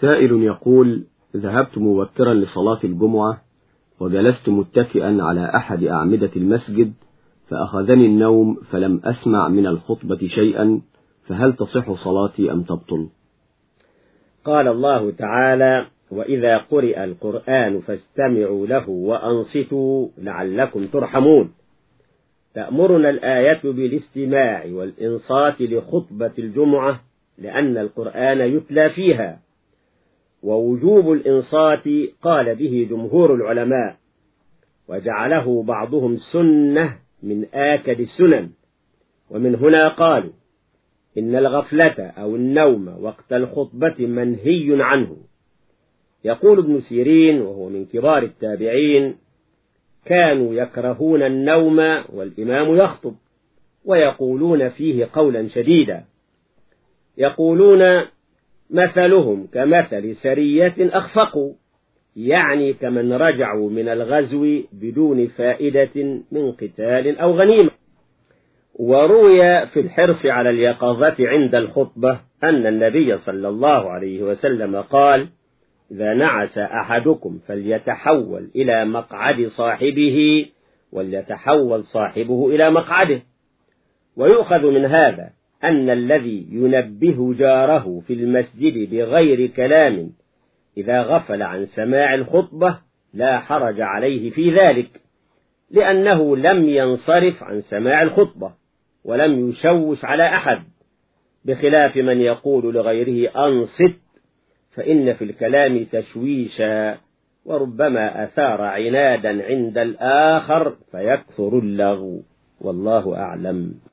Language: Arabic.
سائل يقول ذهبت مبكرا لصلاة الجمعة وجلست متكئا على أحد أعمدة المسجد فأخذني النوم فلم أسمع من الخطبة شيئا فهل تصح صلاتي أم تبطل؟ قال الله تعالى وإذا قرئ القرآن فاستمعوا له وأنصتوا لعلكم ترحمون. تأمرنا الآية بالاستماع والإنصات لخطبة الجمعة لأن القرآن يتلى فيها. ووجوب الإنصات قال به جمهور العلماء وجعله بعضهم سنة من آكد السنن. ومن هنا قالوا إن الغفلة أو النوم وقت الخطبة منهي عنه. يقول ابن سيرين وهو من كبار التابعين كانوا يكرهون النوم والإمام يخطب ويقولون فيه قولا شديدا. يقولون مثلهم كمثل سرية أخفقوا يعني كمن رجعوا من الغزو بدون فائدة من قتال أو غنيمة. وروي في الحرص على اليقظة عند الخطبة أن النبي صلى الله عليه وسلم قال إذا نعس أحدكم فليتحول إلى مقعد صاحبه وليتحول صاحبه إلى مقعده. ويؤخذ من هذا أن الذي ينبه جاره في المسجد بغير كلام إذا غفل عن سماع الخطبة لا حرج عليه في ذلك لأنه لم ينصرف عن سماع الخطبة ولم يشوش على أحد بخلاف من يقول لغيره أنصت فإن في الكلام تشويشا وربما أثار عنادا عند الآخر فيكثر اللغو والله أعلم.